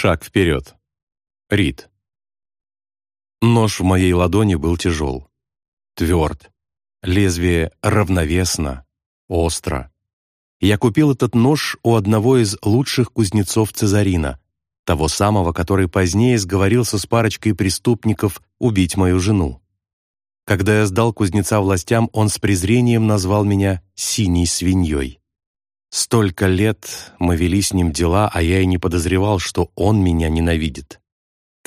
Шаг вперед. Рид. Нож в моей ладони был тяжел, тверд, лезвие равновесно, остро. Я купил этот нож у одного из лучших кузнецов Цезарина, того самого, который позднее сговорился с парочкой преступников убить мою жену. Когда я сдал кузнеца властям, он с презрением назвал меня «синей свиньей». Столько лет мы вели с ним дела, а я и не подозревал, что он меня ненавидит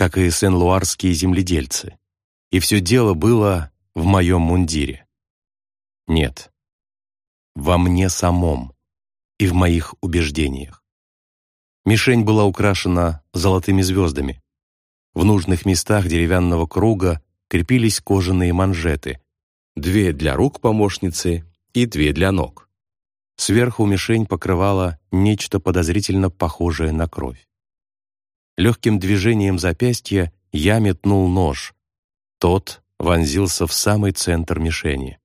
как и сен-луарские земледельцы. И все дело было в моем мундире. Нет, во мне самом и в моих убеждениях. Мишень была украшена золотыми звездами. В нужных местах деревянного круга крепились кожаные манжеты, две для рук помощницы и две для ног. Сверху мишень покрывала нечто подозрительно похожее на кровь. Легким движением запястья я метнул нож. Тот вонзился в самый центр мишени.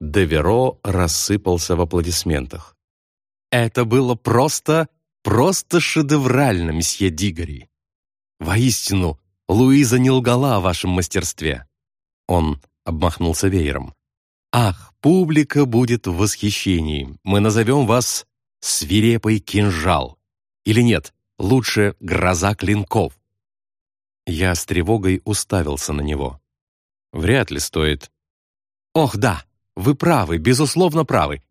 Деверо рассыпался в аплодисментах. «Это было просто, просто шедеврально, месье Дигори! Воистину, Луиза не лгала о вашем мастерстве!» Он обмахнулся веером. «Ах, публика будет в восхищении! Мы назовем вас «Свирепый кинжал». Или нет, Лучше гроза клинков. Я с тревогой уставился на него. Вряд ли стоит. Ох, да, вы правы, безусловно правы.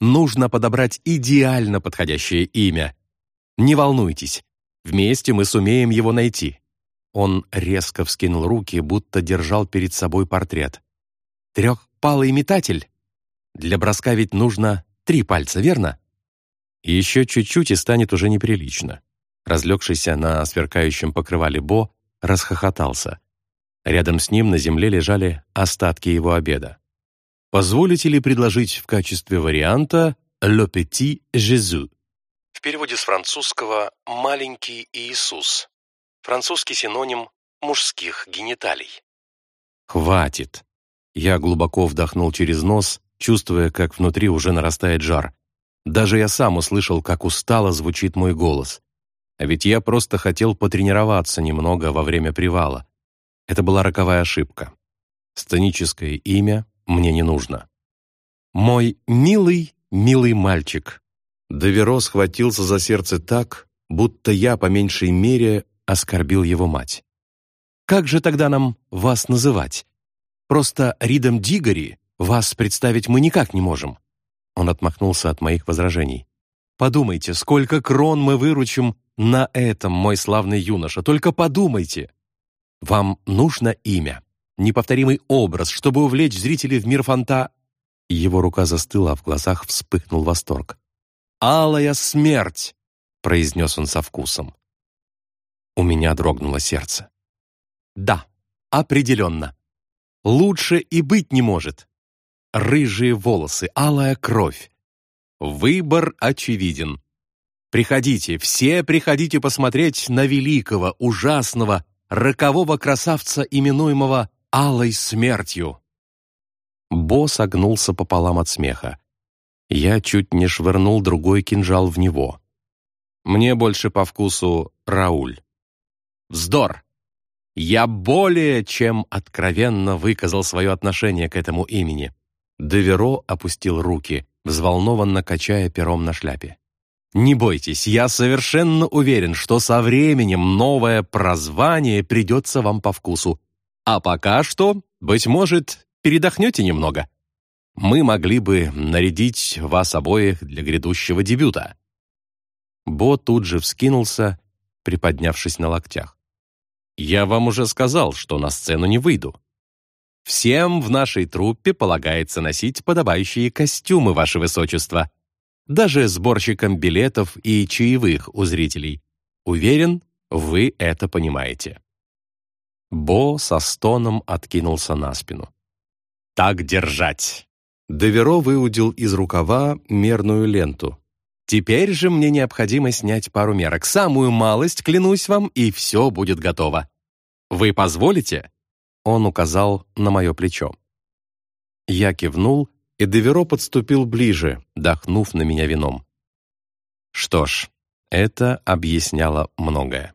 Нужно подобрать идеально подходящее имя. Не волнуйтесь, вместе мы сумеем его найти. Он резко вскинул руки, будто держал перед собой портрет. Трехпалый метатель? Для броска ведь нужно три пальца, верно? Еще чуть-чуть и станет уже неприлично. Разлегшийся на сверкающем покрывале Бо расхохотался. Рядом с ним на земле лежали остатки его обеда. «Позволите ли предложить в качестве варианта «Le petit Jésus»?» В переводе с французского «маленький Иисус». Французский синоним мужских гениталий. «Хватит!» Я глубоко вдохнул через нос, чувствуя, как внутри уже нарастает жар. Даже я сам услышал, как устало звучит мой голос. А ведь я просто хотел потренироваться немного во время привала. Это была роковая ошибка. Сценическое имя мне не нужно. Мой милый, милый мальчик. Доверо схватился за сердце так, будто я, по меньшей мере, оскорбил его мать. Как же тогда нам вас называть? Просто Ридом Дигори вас представить мы никак не можем. Он отмахнулся от моих возражений. Подумайте, сколько крон мы выручим на этом, мой славный юноша, только подумайте. Вам нужно имя, неповторимый образ, чтобы увлечь зрителей в мир фанта...» Его рука застыла, а в глазах вспыхнул восторг. «Алая смерть!» — произнес он со вкусом. У меня дрогнуло сердце. «Да, определенно. Лучше и быть не может. Рыжие волосы, алая кровь. Выбор очевиден. Приходите, все приходите посмотреть на великого, ужасного, рокового красавца, именуемого Алой Смертью. Бо согнулся пополам от смеха. Я чуть не швырнул другой кинжал в него. Мне больше по вкусу Рауль. Вздор! Я более чем откровенно выказал свое отношение к этому имени. Деверо опустил руки, взволнованно качая пером на шляпе. Не бойтесь, я совершенно уверен, что со временем новое прозвание придется вам по вкусу. А пока что, быть может, передохнете немного. Мы могли бы нарядить вас обоих для грядущего дебюта». Бо тут же вскинулся, приподнявшись на локтях. «Я вам уже сказал, что на сцену не выйду. Всем в нашей труппе полагается носить подобающие костюмы, ваше высочество даже сборщикам билетов и чаевых у зрителей. Уверен, вы это понимаете. Бо со стоном откинулся на спину. «Так держать!» Деверо выудил из рукава мерную ленту. «Теперь же мне необходимо снять пару мерок. Самую малость, клянусь вам, и все будет готово. Вы позволите?» Он указал на мое плечо. Я кивнул и Деверо подступил ближе, дохнув на меня вином. «Что ж, Это объясняло многое.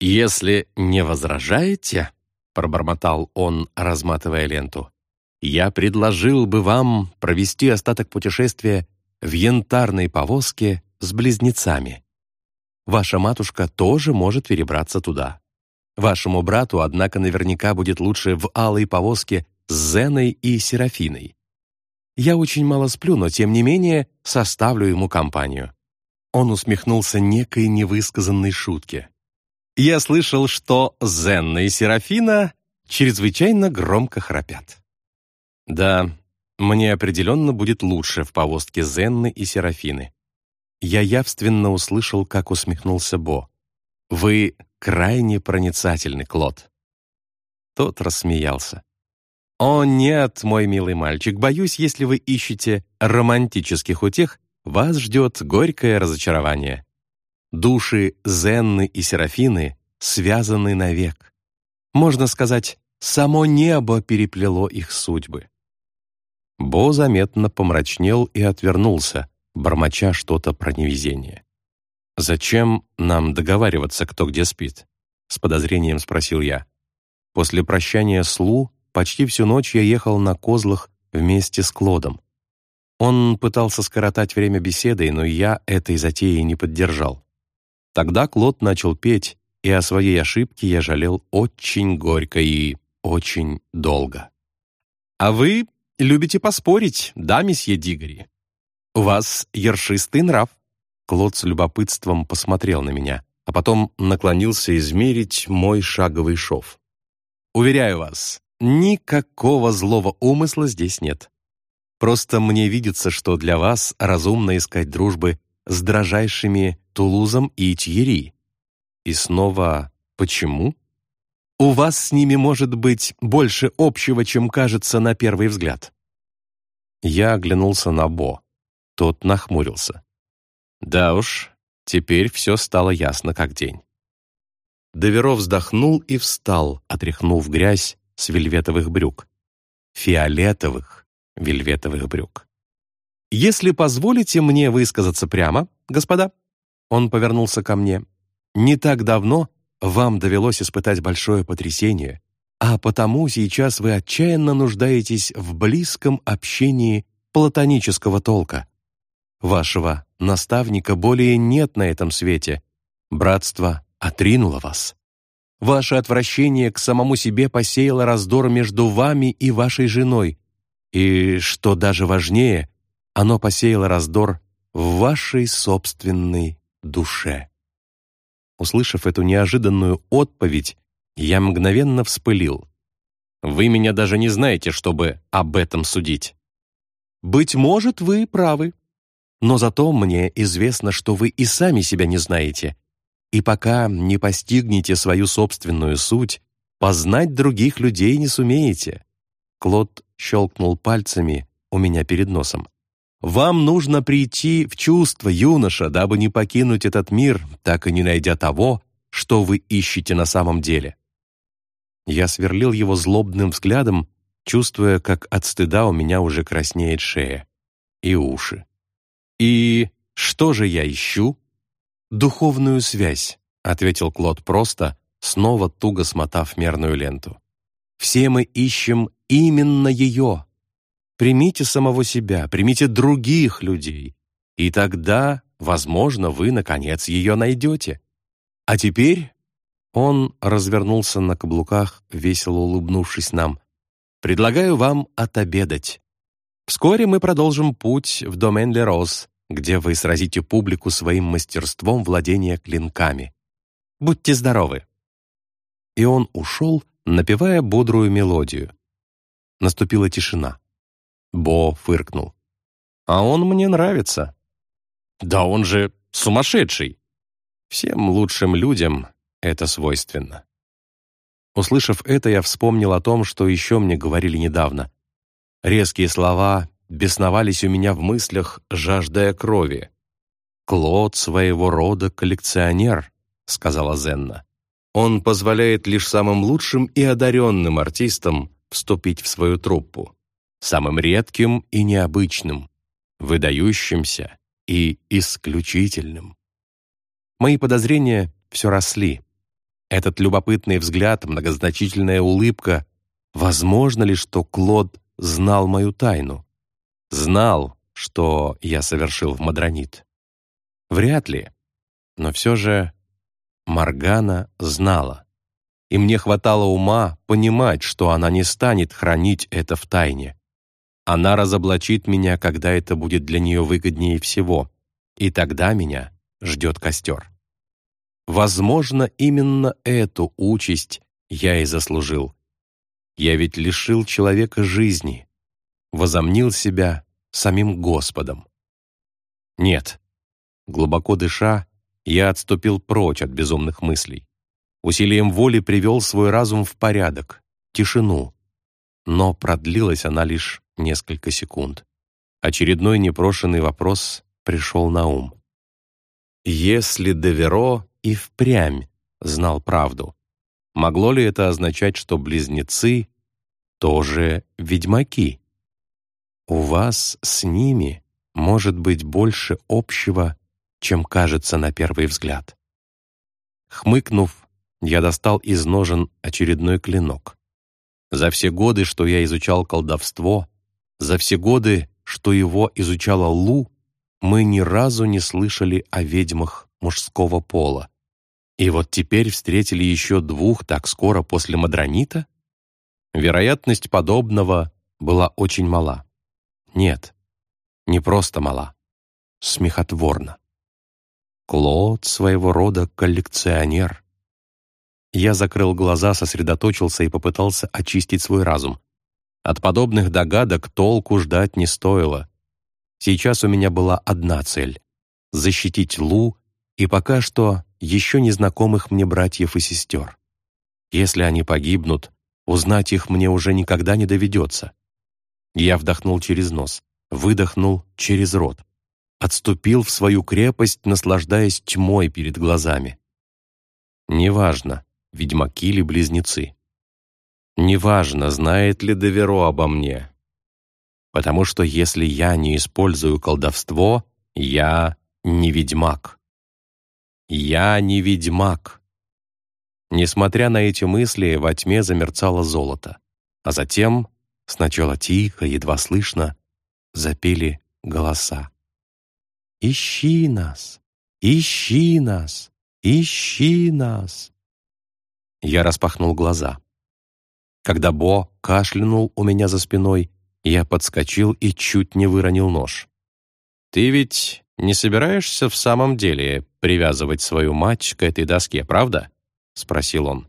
«Если не возражаете», — пробормотал он, разматывая ленту, «я предложил бы вам провести остаток путешествия в янтарной повозке с близнецами. Ваша матушка тоже может перебраться туда. Вашему брату, однако, наверняка будет лучше в алой повозке с Зеной и Серафиной. Я очень мало сплю, но, тем не менее, составлю ему компанию». Он усмехнулся некой невысказанной шутке. «Я слышал, что Зенна и Серафина чрезвычайно громко храпят». «Да, мне определенно будет лучше в повозке Зенны и Серафины». Я явственно услышал, как усмехнулся Бо. «Вы крайне проницательный, Клод». Тот рассмеялся. «О нет, мой милый мальчик, боюсь, если вы ищете романтических утех, вас ждет горькое разочарование. Души Зенны и Серафины связаны навек. Можно сказать, само небо переплело их судьбы». Бо заметно помрачнел и отвернулся, бормоча что-то про невезение. «Зачем нам договариваться, кто где спит?» — с подозрением спросил я. После прощания с Лу почти всю ночь я ехал на козлах вместе с Клодом. Он пытался скоротать время беседой, но я этой затеи не поддержал. Тогда Клод начал петь, и о своей ошибке я жалел очень горько и очень долго. «А вы любите поспорить, да, месье Дигори? У вас ершистый нрав». Клод с любопытством посмотрел на меня, а потом наклонился измерить мой шаговый шов. «Уверяю вас, никакого злого умысла здесь нет. Просто мне видится, что для вас разумно искать дружбы с дрожайшими Тулузом и Тьери. И снова, почему? У вас с ними может быть больше общего, чем кажется на первый взгляд. Я оглянулся на Бо. Тот нахмурился. Да уж, теперь все стало ясно как день. Доверов вздохнул и встал, отряхнув грязь с вельветовых брюк. Фиолетовых вельветовых брюк. «Если позволите мне высказаться прямо, господа», он повернулся ко мне, «не так давно вам довелось испытать большое потрясение, а потому сейчас вы отчаянно нуждаетесь в близком общении платонического толка. Вашего наставника более нет на этом свете. Братство отринуло вас. Ваше отвращение к самому себе посеяло раздор между вами и вашей женой. И, что даже важнее, оно посеяло раздор в вашей собственной душе. Услышав эту неожиданную отповедь, я мгновенно вспылил. «Вы меня даже не знаете, чтобы об этом судить». «Быть может, вы правы. Но зато мне известно, что вы и сами себя не знаете. И пока не постигнете свою собственную суть, познать других людей не сумеете». Клод щелкнул пальцами у меня перед носом. «Вам нужно прийти в чувство, юноша, дабы не покинуть этот мир, так и не найдя того, что вы ищете на самом деле. Я сверлил его злобным взглядом, чувствуя, как от стыда у меня уже краснеет шея и уши. «И что же я ищу?» «Духовную связь», — ответил Клод просто, снова туго смотав мерную ленту. «Все мы ищем именно ее. Примите самого себя, примите других людей, и тогда, возможно, вы, наконец, ее найдете. А теперь он развернулся на каблуках, весело улыбнувшись нам. «Предлагаю вам отобедать. Вскоре мы продолжим путь в домен Ле Роз, где вы сразите публику своим мастерством владения клинками. Будьте здоровы!» И он ушел, напевая бодрую мелодию. Наступила тишина. Бо фыркнул. «А он мне нравится». «Да он же сумасшедший!» Всем лучшим людям это свойственно. Услышав это, я вспомнил о том, что еще мне говорили недавно. Резкие слова бесновались у меня в мыслях, жаждая крови. «Клод своего рода коллекционер», — сказала Зенна. «Он позволяет лишь самым лучшим и одаренным артистам вступить в свою труппу, самым редким и необычным, выдающимся и исключительным. Мои подозрения все росли. Этот любопытный взгляд, многозначительная улыбка. Возможно ли, что Клод знал мою тайну? Знал, что я совершил в Мадронит? Вряд ли. Но все же Маргана знала. И мне хватало ума понимать, что она не станет хранить это в тайне. Она разоблачит меня, когда это будет для нее выгоднее всего, и тогда меня ждет костер. Возможно, именно эту участь я и заслужил. Я ведь лишил человека жизни, возомнил себя самим Господом. Нет, глубоко дыша, я отступил прочь от безумных мыслей. Усилием воли привел свой разум в порядок, тишину. Но продлилась она лишь несколько секунд. Очередной непрошенный вопрос пришел на ум. Если Деверо и впрямь знал правду, могло ли это означать, что близнецы тоже ведьмаки? У вас с ними может быть больше общего, чем кажется на первый взгляд. Хмыкнув, я достал из ножен очередной клинок. За все годы, что я изучал колдовство, за все годы, что его изучала Лу, мы ни разу не слышали о ведьмах мужского пола. И вот теперь встретили еще двух так скоро после Мадронита? Вероятность подобного была очень мала. Нет, не просто мала, смехотворна. Клод своего рода коллекционер. Я закрыл глаза, сосредоточился и попытался очистить свой разум. От подобных догадок толку ждать не стоило. Сейчас у меня была одна цель — защитить Лу и пока что еще незнакомых мне братьев и сестер. Если они погибнут, узнать их мне уже никогда не доведется. Я вдохнул через нос, выдохнул через рот. Отступил в свою крепость, наслаждаясь тьмой перед глазами. Неважно, ведьмаки или близнецы. Неважно, знает ли Деверо обо мне. Потому что если я не использую колдовство, я не ведьмак. Я не ведьмак. Несмотря на эти мысли, во тьме замерцало золото. А затем, сначала тихо, едва слышно, запели голоса. «Ищи нас! Ищи нас! Ищи нас!» Я распахнул глаза. Когда Бо кашлянул у меня за спиной, я подскочил и чуть не выронил нож. «Ты ведь не собираешься в самом деле привязывать свою мать к этой доске, правда?» — спросил он.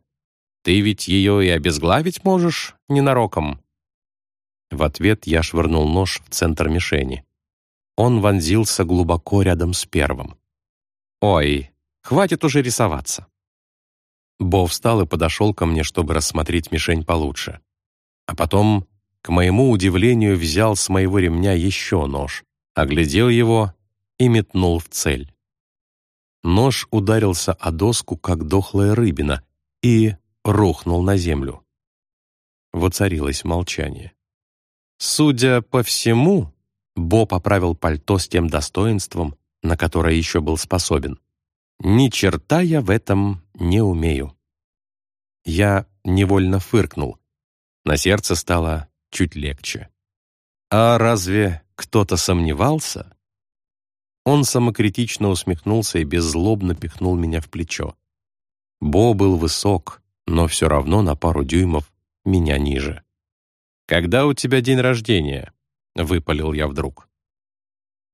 «Ты ведь ее и обезглавить можешь ненароком». В ответ я швырнул нож в центр мишени. Он вонзился глубоко рядом с первым. «Ой, хватит уже рисоваться. Бо встал и подошел ко мне, чтобы рассмотреть мишень получше. А потом, к моему удивлению, взял с моего ремня еще нож, оглядел его и метнул в цель. Нож ударился о доску, как дохлая рыбина, и рухнул на землю. Воцарилось молчание. Судя по всему, Бо поправил пальто с тем достоинством, на которое еще был способен. Ни черта я в этом не умею. Я невольно фыркнул. На сердце стало чуть легче. А разве кто-то сомневался? Он самокритично усмехнулся и беззлобно пихнул меня в плечо. Бо был высок, но все равно на пару дюймов меня ниже. «Когда у тебя день рождения?» — выпалил я вдруг.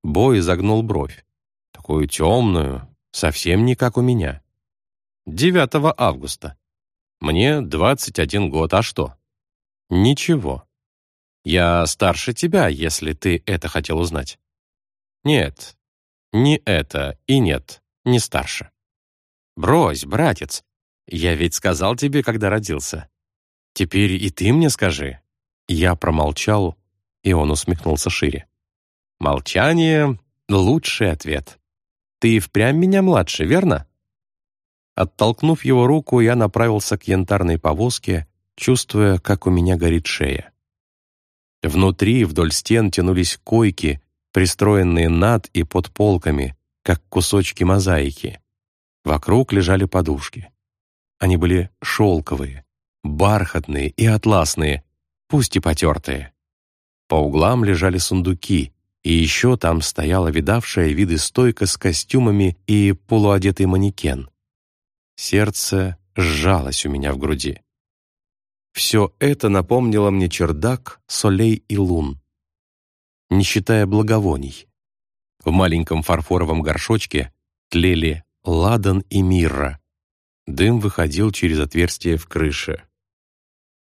Бо изогнул бровь. Такую темную, Совсем не как у меня. 9 августа. Мне 21 год, а что? Ничего. Я старше тебя, если ты это хотел узнать. Нет, не это и нет, не старше. Брось, братец, я ведь сказал тебе, когда родился. Теперь и ты мне скажи. Я промолчал, и он усмехнулся шире. Молчание — лучший ответ. Ты и впрямь меня младше, верно?» Оттолкнув его руку, я направился к янтарной повозке, чувствуя, как у меня горит шея. Внутри, вдоль стен, тянулись койки, пристроенные над и под полками, как кусочки мозаики. Вокруг лежали подушки. Они были шелковые, бархатные и атласные, пусть и потертые. По углам лежали сундуки, и еще там стояла видавшая виды стойка с костюмами и полуодетый манекен. Сердце сжалось у меня в груди. Все это напомнило мне чердак, солей и лун. Не считая благовоний. В маленьком фарфоровом горшочке тлели ладан и мирра. Дым выходил через отверстие в крыше.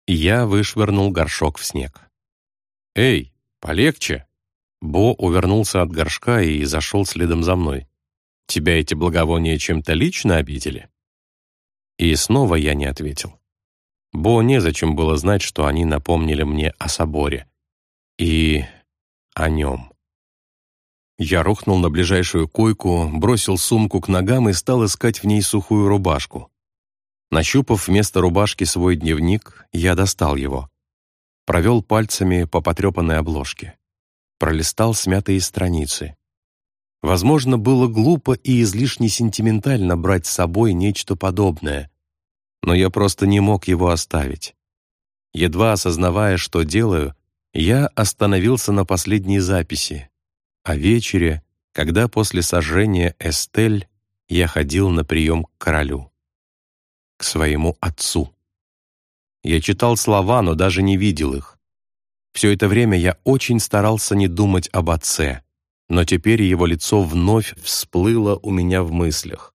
Я вышвырнул горшок в снег. «Эй, полегче!» Бо увернулся от горшка и зашел следом за мной. «Тебя эти благовония чем-то лично обидели?» И снова я не ответил. Бо незачем было знать, что они напомнили мне о соборе. И о нем. Я рухнул на ближайшую койку, бросил сумку к ногам и стал искать в ней сухую рубашку. Нащупав вместо рубашки свой дневник, я достал его. Провел пальцами по потрепанной обложке. Пролистал смятые страницы. Возможно, было глупо и излишне сентиментально брать с собой нечто подобное, но я просто не мог его оставить. Едва осознавая, что делаю, я остановился на последней записи, о вечере, когда после сожжения Эстель я ходил на прием к королю, к своему отцу. Я читал слова, но даже не видел их. Все это время я очень старался не думать об отце, но теперь его лицо вновь всплыло у меня в мыслях.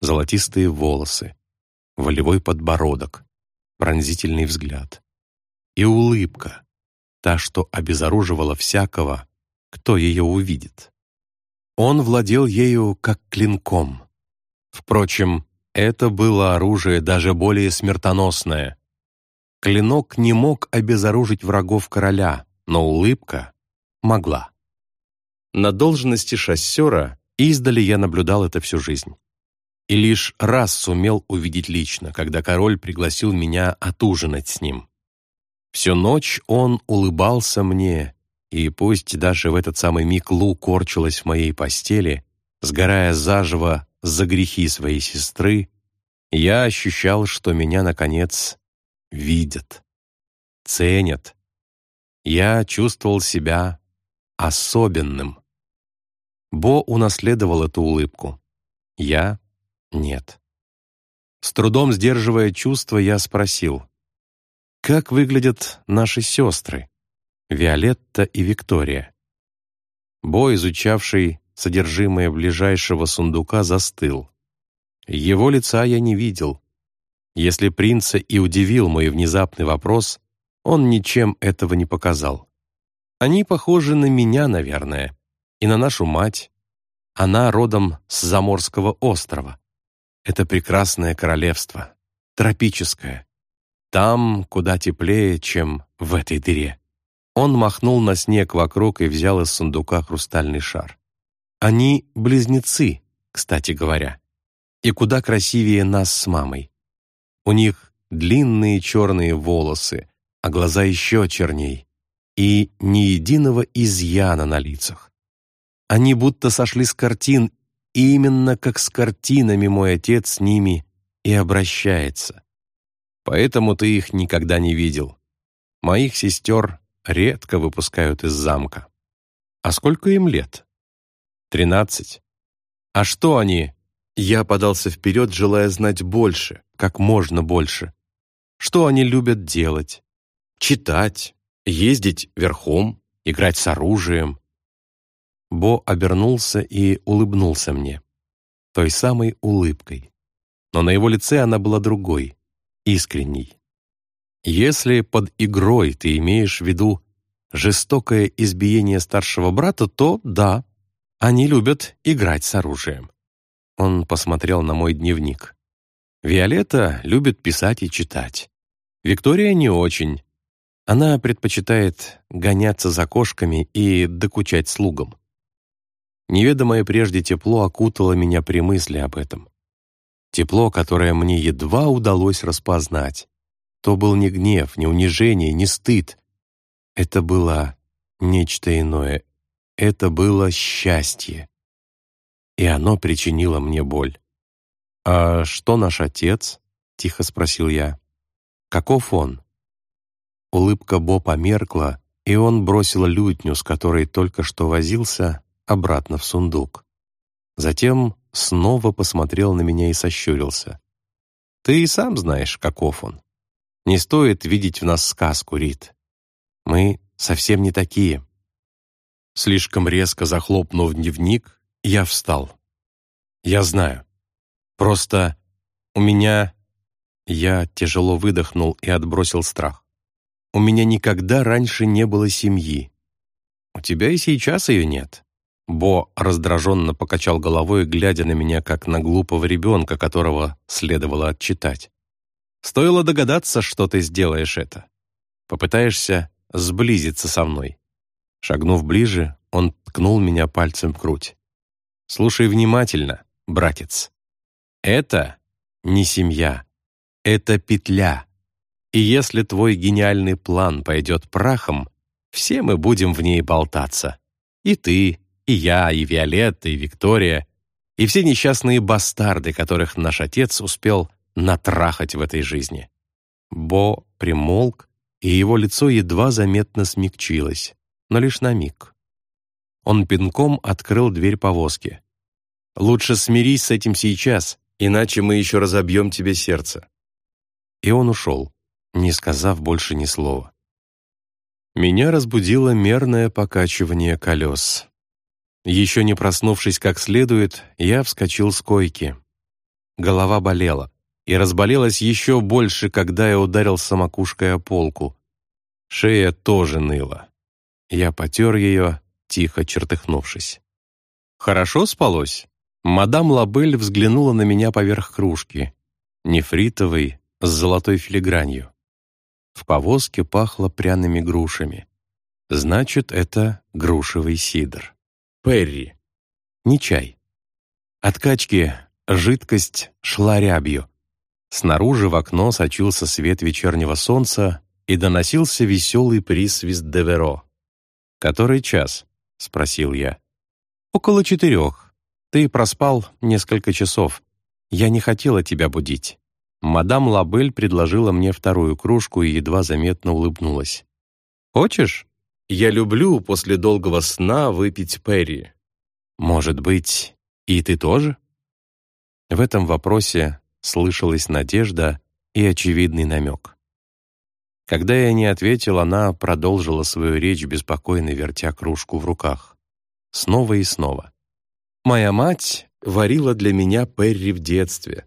Золотистые волосы, волевой подбородок, пронзительный взгляд и улыбка, та, что обезоруживала всякого, кто ее увидит. Он владел ею как клинком. Впрочем, это было оружие даже более смертоносное. Клинок не мог обезоружить врагов короля, но улыбка могла. На должности шоссера издали я наблюдал это всю жизнь. И лишь раз сумел увидеть лично, когда король пригласил меня отужинать с ним. Всю ночь он улыбался мне, и пусть даже в этот самый миг Лу корчилась в моей постели, сгорая заживо за грехи своей сестры, я ощущал, что меня, наконец, видят, ценят. Я чувствовал себя особенным. Бо унаследовал эту улыбку. Я — нет. С трудом сдерживая чувства, я спросил, «Как выглядят наши сестры?» Виолетта и Виктория. Бо, изучавший содержимое ближайшего сундука, застыл. Его лица я не видел. Если принца и удивил мой внезапный вопрос, он ничем этого не показал. Они похожи на меня, наверное, и на нашу мать. Она родом с Заморского острова. Это прекрасное королевство, тропическое. Там куда теплее, чем в этой дыре. Он махнул на снег вокруг и взял из сундука хрустальный шар. Они близнецы, кстати говоря, и куда красивее нас с мамой. У них длинные черные волосы, а глаза еще черней, и ни единого изъяна на лицах. Они будто сошли с картин, именно как с картинами мой отец с ними и обращается. Поэтому ты их никогда не видел. Моих сестер редко выпускают из замка. А сколько им лет? Тринадцать. А что они? Я подался вперед, желая знать больше, как можно больше. Что они любят делать? Читать, ездить верхом, играть с оружием. Бо обернулся и улыбнулся мне. Той самой улыбкой. Но на его лице она была другой, искренней. Если под игрой ты имеешь в виду жестокое избиение старшего брата, то да, они любят играть с оружием. Он посмотрел на мой дневник. Виолетта любит писать и читать. Виктория не очень. Она предпочитает гоняться за кошками и докучать слугам. Неведомое прежде тепло окутало меня при мысли об этом. Тепло, которое мне едва удалось распознать. То был не гнев, не унижение, не стыд. Это было нечто иное. Это было счастье. И оно причинило мне боль. «А что наш отец?» — тихо спросил я. «Каков он?» Улыбка Бо померкла, и он бросил лютню, с которой только что возился, обратно в сундук. Затем снова посмотрел на меня и сощурился. «Ты и сам знаешь, каков он. Не стоит видеть в нас сказку, Рит. Мы совсем не такие». Слишком резко захлопнув дневник, я встал. «Я знаю. Просто у меня...» Я тяжело выдохнул и отбросил страх. «У меня никогда раньше не было семьи. У тебя и сейчас ее нет». Бо раздраженно покачал головой, глядя на меня, как на глупого ребенка, которого следовало отчитать. «Стоило догадаться, что ты сделаешь это. Попытаешься сблизиться со мной». Шагнув ближе, он ткнул меня пальцем в грудь. «Слушай внимательно, братец. Это не семья. Это петля. И если твой гениальный план пойдет прахом, все мы будем в ней болтаться. И ты, и я, и Виолетта, и Виктория, и все несчастные бастарды, которых наш отец успел натрахать в этой жизни. Бо примолк, и его лицо едва заметно смягчилось, но лишь на миг. Он пинком открыл дверь повозки. «Лучше смирись с этим сейчас, иначе мы еще разобьем тебе сердце». И он ушел, не сказав больше ни слова. Меня разбудило мерное покачивание колес. Еще не проснувшись как следует, я вскочил с койки. Голова болела, и разболелась еще больше, когда я ударился макушкой о полку. Шея тоже ныла. Я потер ее, тихо чертыхнувшись. «Хорошо спалось?» Мадам Лабель взглянула на меня поверх кружки, нефритовой, с золотой филигранью. В повозке пахло пряными грушами. Значит, это грушевый сидр. Перри. Не чай. От качки жидкость шла рябью. Снаружи в окно сочился свет вечернего солнца и доносился веселый присвист Деверо. «Который час?» — спросил я. «Около четырех. Ты проспал несколько часов. Я не хотела тебя будить». Мадам Лабель предложила мне вторую кружку и едва заметно улыбнулась. «Хочешь? Я люблю после долгого сна выпить Перри. Может быть, и ты тоже?» В этом вопросе слышалась надежда и очевидный намек. Когда я не ответил, она продолжила свою речь, беспокойно вертя кружку в руках. Снова и снова. Моя мать варила для меня перри в детстве.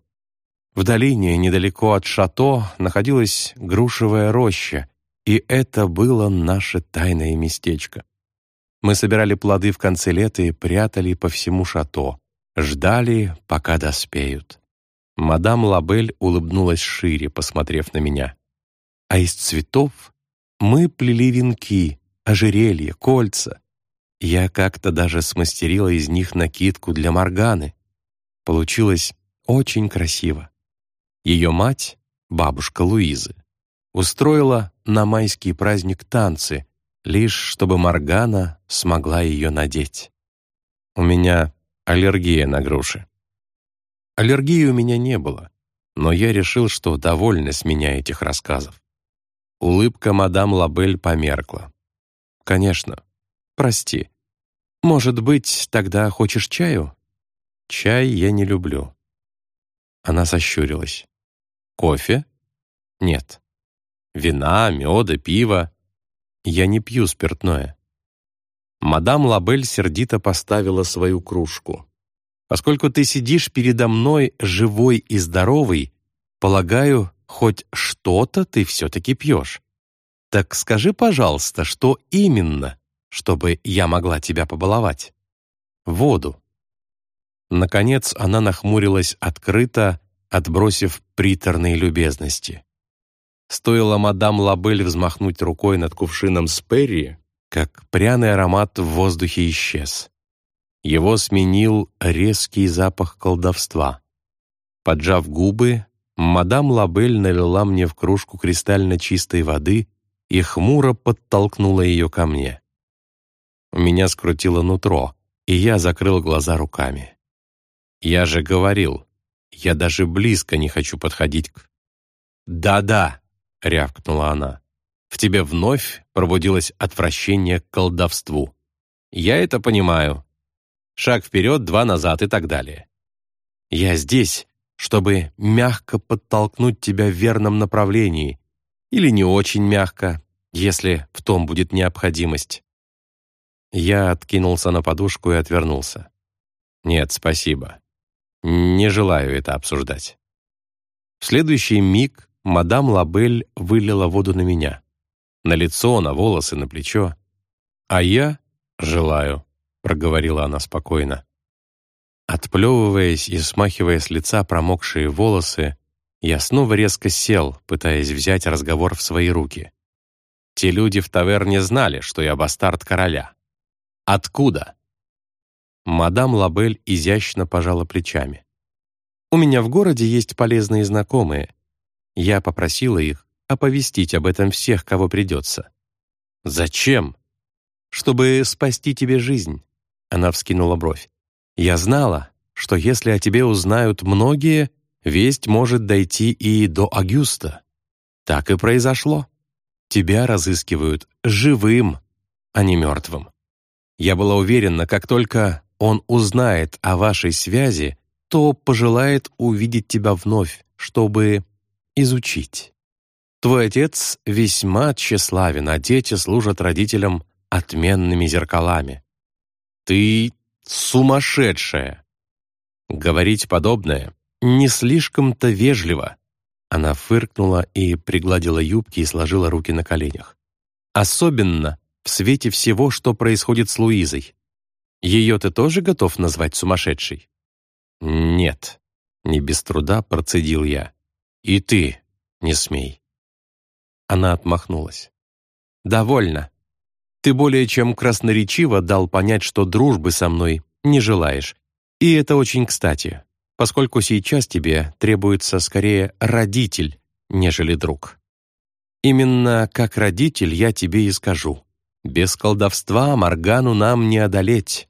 В долине, недалеко от шато, находилась грушевая роща, и это было наше тайное местечко. Мы собирали плоды в конце лета и прятали по всему шато, ждали, пока доспеют. Мадам Лабель улыбнулась шире, посмотрев на меня. А из цветов мы плели венки, ожерелья, кольца. Я как-то даже смастерила из них накидку для Морганы. Получилось очень красиво. Ее мать, бабушка Луизы, устроила на майский праздник танцы, лишь чтобы Моргана смогла ее надеть. У меня аллергия на груши. Аллергии у меня не было, но я решил, что довольна с меня этих рассказов. Улыбка мадам Лабель померкла. Конечно, Прости. Может быть, тогда хочешь чаю? Чай я не люблю. Она сощурилась. Кофе? Нет. Вина, меда, пиво. Я не пью спиртное. Мадам Лабель сердито поставила свою кружку. Поскольку ты сидишь передо мной живой и здоровый, полагаю, хоть что-то ты все-таки пьешь. Так скажи, пожалуйста, что именно чтобы я могла тебя побаловать. Воду. Наконец она нахмурилась открыто, отбросив приторные любезности. Стоило мадам Лабель взмахнуть рукой над кувшином с как пряный аромат в воздухе исчез. Его сменил резкий запах колдовства. Поджав губы, мадам Лабель налила мне в кружку кристально чистой воды и хмуро подтолкнула ее ко мне. Меня скрутило нутро, и я закрыл глаза руками. «Я же говорил, Я даже близко не хочу подходить к... «Да-да», — рявкнула она, — «в тебе вновь пробудилось отвращение к колдовству. Я это понимаю. Шаг вперед, два назад и так далее. Я здесь, чтобы мягко подтолкнуть тебя в верном направлении, или не очень мягко, если в том будет необходимость. Я откинулся на подушку и отвернулся. Нет, спасибо. Не желаю это обсуждать. В следующий миг мадам Лабель вылила воду на меня. На лицо, на волосы, на плечо. «А я желаю», — проговорила она спокойно. Отплевываясь и смахивая с лица промокшие волосы, я снова резко сел, пытаясь взять разговор в свои руки. Те люди в таверне знали, что я бастард короля. Откуда? Мадам Лабель изящно пожала плечами. «У меня в городе есть полезные знакомые. Я попросила их оповестить об этом всех, кого придется». «Зачем?» «Чтобы спасти тебе жизнь», — она вскинула бровь. «Я знала, что если о тебе узнают многие, весть может дойти и до Агюста. Так и произошло. Тебя разыскивают живым, а не мертвым. Я была уверена, как только он узнает о вашей связи, то пожелает увидеть тебя вновь, чтобы изучить. Твой отец весьма тщеславен, а дети служат родителям отменными зеркалами. Ты сумасшедшая! Говорить подобное не слишком-то вежливо. Она фыркнула и пригладила юбки и сложила руки на коленях. Особенно в свете всего, что происходит с Луизой. Ее ты тоже готов назвать сумасшедшей? Нет, не без труда процедил я. И ты не смей. Она отмахнулась. Довольно. Ты более чем красноречиво дал понять, что дружбы со мной не желаешь. И это очень кстати, поскольку сейчас тебе требуется скорее родитель, нежели друг. Именно как родитель я тебе и скажу. Без колдовства Моргану нам не одолеть.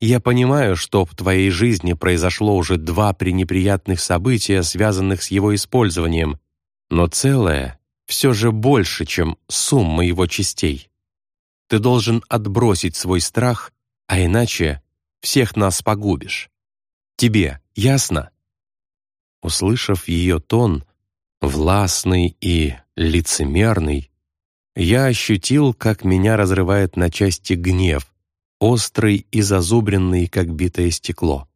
Я понимаю, что в твоей жизни произошло уже два пренеприятных события, связанных с его использованием, но целое все же больше, чем сумма его частей. Ты должен отбросить свой страх, а иначе всех нас погубишь. Тебе ясно?» Услышав ее тон, властный и лицемерный, я ощутил, как меня разрывает на части гнев, острый и зазубренный, как битое стекло.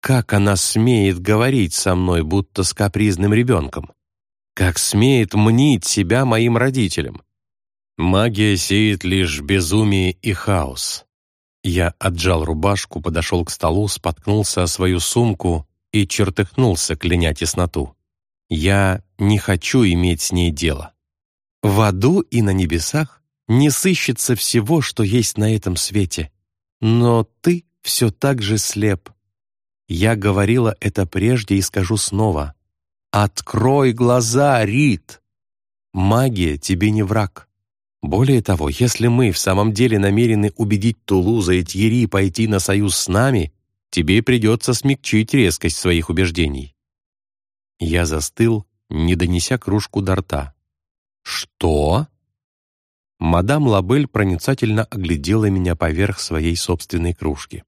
Как она смеет говорить со мной, будто с капризным ребенком? Как смеет мнить себя моим родителям? Магия сеет лишь безумие и хаос. Я отжал рубашку, подошел к столу, споткнулся о свою сумку и чертыхнулся, кляня тесноту. Я не хочу иметь с ней дело. В аду и на небесах не сыщется всего, что есть на этом свете. Но ты все так же слеп. Я говорила это прежде и скажу снова. Открой глаза, Рит! Магия тебе не враг. Более того, если мы в самом деле намерены убедить Тулуза и Тьери пойти на союз с нами, тебе придется смягчить резкость своих убеждений. Я застыл, не донеся кружку до рта. «Что?» Мадам Лабель проницательно оглядела меня поверх своей собственной кружки.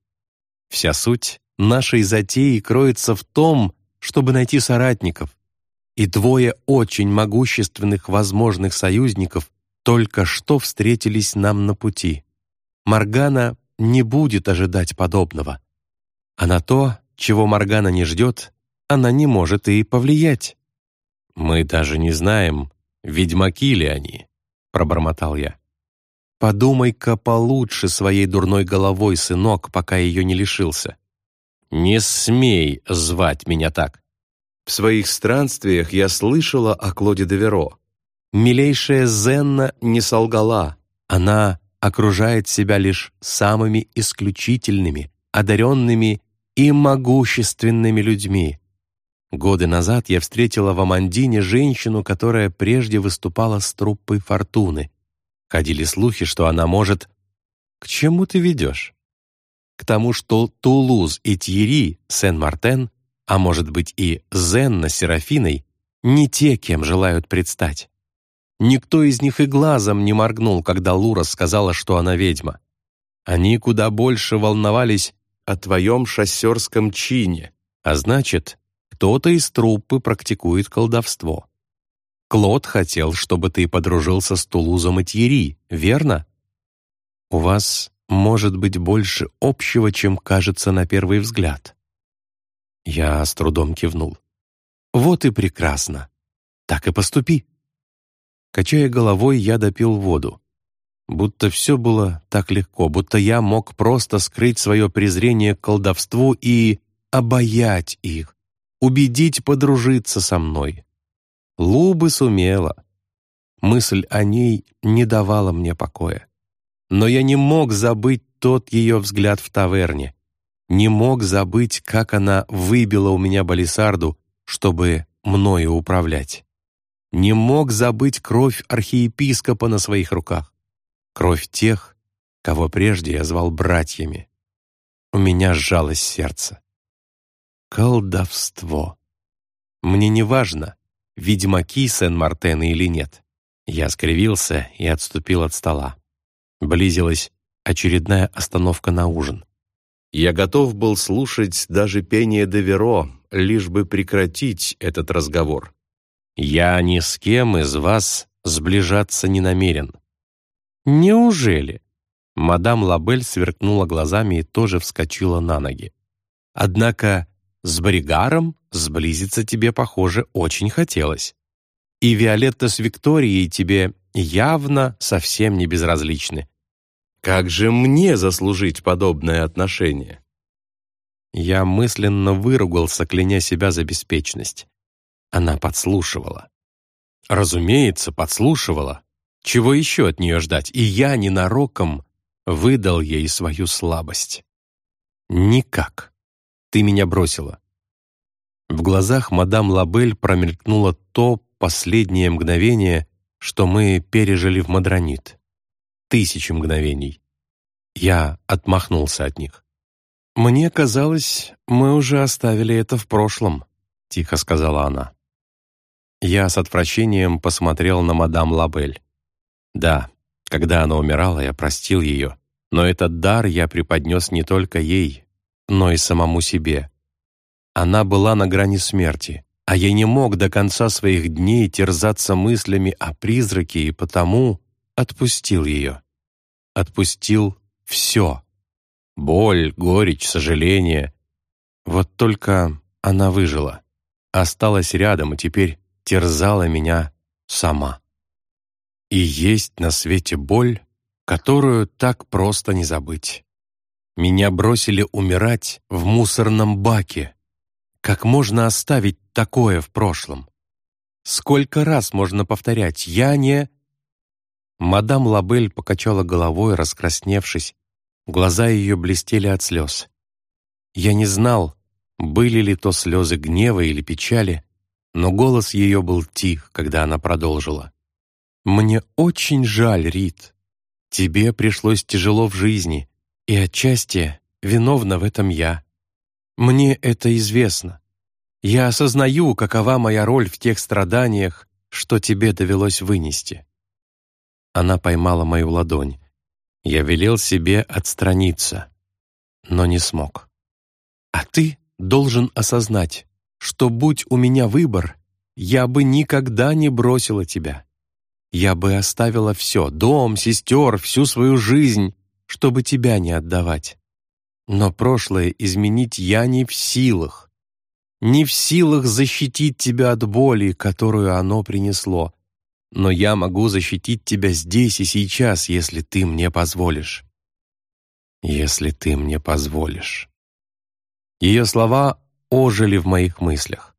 «Вся суть нашей затеи кроется в том, чтобы найти соратников, и двое очень могущественных возможных союзников только что встретились нам на пути. Маргана не будет ожидать подобного. А на то, чего Маргана не ждет, она не может и повлиять. Мы даже не знаем, «Ведьмаки ли они?» — пробормотал я. «Подумай-ка получше своей дурной головой, сынок, пока ее не лишился. Не смей звать меня так. В своих странствиях я слышала о Клоде де Веро. Милейшая Зенна не солгала. Она окружает себя лишь самыми исключительными, одаренными и могущественными людьми. Годы назад я встретила в Амандине женщину, которая прежде выступала с труппой Фортуны. Ходили слухи, что она может... К чему ты ведешь? К тому, что Тулуз и Тьери, Сен-Мартен а может быть и Зенна с Серафиной, не те, кем желают предстать. Никто из них и глазом не моргнул, когда Лура сказала, что она ведьма. Они куда больше волновались о твоем шоссерском чине, а значит, кто-то из труппы практикует колдовство. Клод хотел, чтобы ты подружился с Тулузом и Тьерри, верно? У вас может быть больше общего, чем кажется на первый взгляд. Я с трудом кивнул. Вот и прекрасно. Так и поступи. Качая головой, я допил воду. Будто все было так легко, будто я мог просто скрыть свое презрение к колдовству и обаять их, убедить подружиться со мной. Лубы сумела. Мысль о ней не давала мне покоя. Но я не мог забыть тот ее взгляд в таверне, не мог забыть, как она выбила у меня балисарду, чтобы мною управлять. Не мог забыть кровь архиепископа на своих руках, кровь тех, кого прежде я звал братьями. У меня сжалось сердце. Колдовство. Мне не важно, ведьмаки Сен-Мартена или нет. Я скривился и отступил от стола. Близилась очередная остановка на ужин. Я готов был слушать даже пение Деверо, лишь бы прекратить этот разговор. Я ни с кем из вас сближаться не намерен. Неужели? Мадам Лабель сверкнула глазами и тоже вскочила на ноги. Однако с Бригаром сблизиться тебе, похоже, очень хотелось. И Виолетта с Викторией тебе явно совсем не безразличны. Как же мне заслужить подобное отношение? Я мысленно выругался, кляня себя за беспечность. Она подслушивала. Разумеется, подслушивала. Чего еще от нее ждать? И я ненароком выдал ей свою слабость. Никак. Ты меня бросила. В глазах мадам Лабель промелькнуло то последнее мгновение, что мы пережили в Мадронит тысячи мгновений. Я отмахнулся от них. «Мне казалось, мы уже оставили это в прошлом», — тихо сказала она. Я с отвращением посмотрел на мадам Лабель. Да, когда она умирала, я простил ее, но этот дар я преподнес не только ей, но и самому себе. Она была на грани смерти, а я не мог до конца своих дней терзаться мыслями о призраке и потому отпустил ее. Отпустил все. Боль, горечь, сожаление. Вот только она выжила. Осталась рядом и теперь терзала меня сама. И есть на свете боль, которую так просто не забыть. Меня бросили умирать в мусорном баке. Как можно оставить такое в прошлом? Сколько раз можно повторять «я не...» Мадам Лабель покачала головой, раскрасневшись. Глаза ее блестели от слез. Я не знал, были ли то слезы гнева или печали, но голос ее был тих, когда она продолжила. «Мне очень жаль, Рит. Тебе пришлось тяжело в жизни, и отчасти виновна в этом я. Мне это известно. Я осознаю, какова моя роль в тех страданиях, что тебе довелось вынести. Она поймала мою ладонь. Я велел себе отстраниться, но не смог. «А ты должен осознать, что будь у меня выбор, я бы никогда не бросила тебя. Я бы оставила все — дом, сестер, всю свою жизнь, чтобы тебя не отдавать. Но прошлое изменить я не в силах. Не в силах защитить тебя от боли, которую оно принесло, но я могу защитить тебя здесь и сейчас, если ты мне позволишь. Если ты мне позволишь. Ее слова ожили в моих мыслях.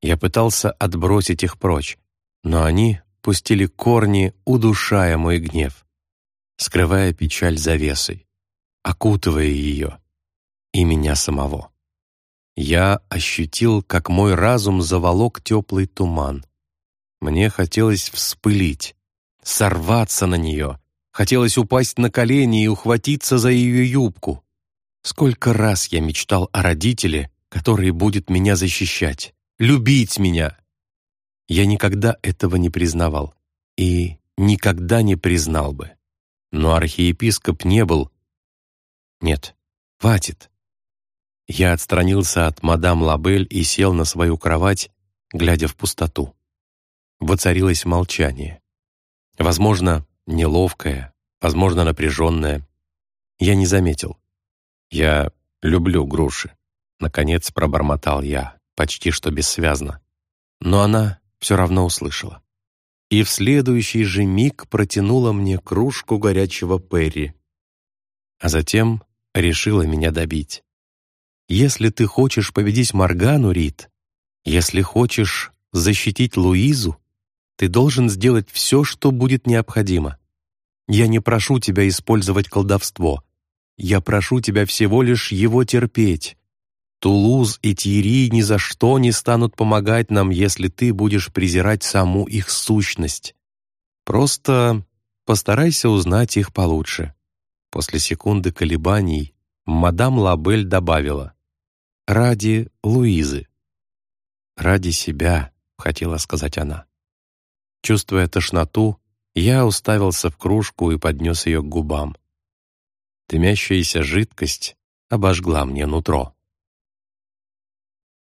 Я пытался отбросить их прочь, но они пустили корни, удушая мой гнев, скрывая печаль завесой, окутывая ее и меня самого. Я ощутил, как мой разум заволок теплый туман, мне хотелось вспылить, сорваться на нее, хотелось упасть на колени и ухватиться за ее юбку. Сколько раз я мечтал о родителе, который будет меня защищать, любить меня. Я никогда этого не признавал и никогда не признал бы. Но архиепископ не был... Нет, хватит. Я отстранился от мадам Лабель и сел на свою кровать, глядя в пустоту. Воцарилось молчание. Возможно, неловкое, возможно, напряженное. Я не заметил. Я люблю груши. Наконец пробормотал я, почти что бессвязно. Но она все равно услышала. И в следующий же миг протянула мне кружку горячего перри. А затем решила меня добить. «Если ты хочешь победить Моргану, Рид, если хочешь защитить Луизу, ты должен сделать все, что будет необходимо. Я не прошу тебя использовать колдовство. Я прошу тебя всего лишь его терпеть. Тулуз и Тьерри ни за что не станут помогать нам, если ты будешь презирать саму их сущность. Просто постарайся узнать их получше». После секунды колебаний мадам Лабель добавила «Ради Луизы». «Ради себя», — хотела сказать она. Чувствуя тошноту, я уставился в кружку и поднес ее к губам. Дымящаяся жидкость обожгла мне нутро.